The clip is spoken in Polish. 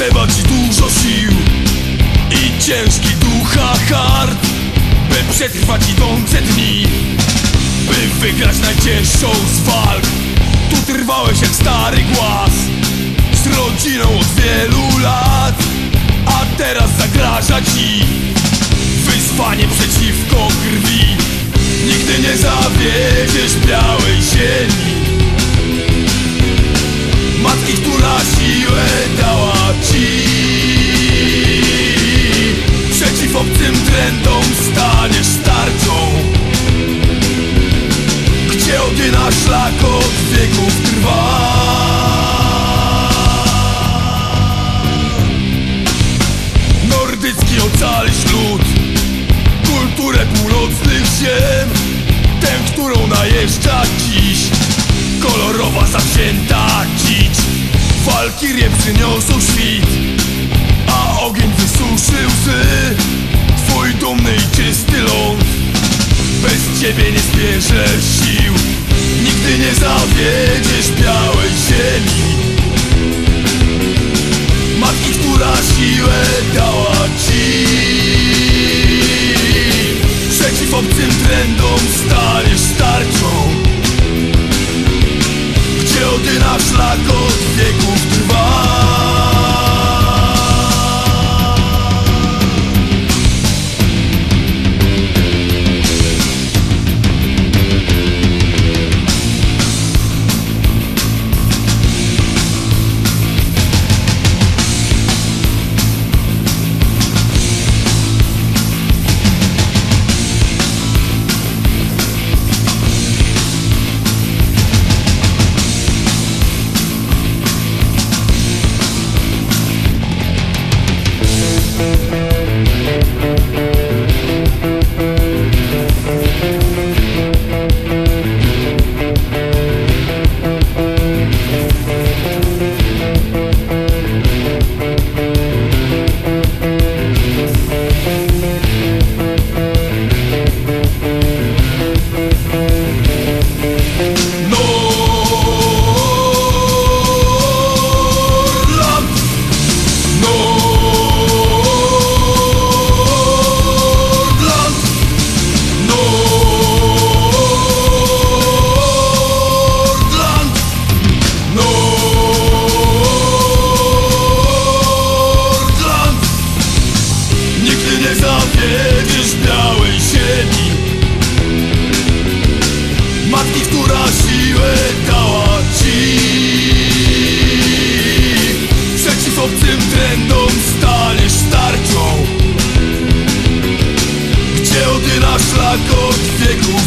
Potrzeba ci dużo sił i ciężki ducha hard By przetrwać idące dni By wygrać najcięższą z walk. Tu trwałeś jak stary głaz Z rodziną od wielu lat A teraz zagraża ci Wyzwanie przeciwko krwi. Nigdy nie zawiedziesz białej ziemi Na szlak od wieków trwa. Nordycki ocalisz lud Kulturę północnych ziem. Tę, którą najeżdża dziś Kolorowa zawzięta dzicz Walkirie przyniosą świt A ogień wysuszy łzy. Twój dumny i czysty ląd Bez ciebie nie zbierzesz sił nie zawiedziesz białej ziemi. Matki, która siłę dała ci. Przeciw obcym trendom staniesz starczą Gdzie odyna szlak od wieków trwa obcym trendom staniesz starczą Gdzie odyna szlak od wieków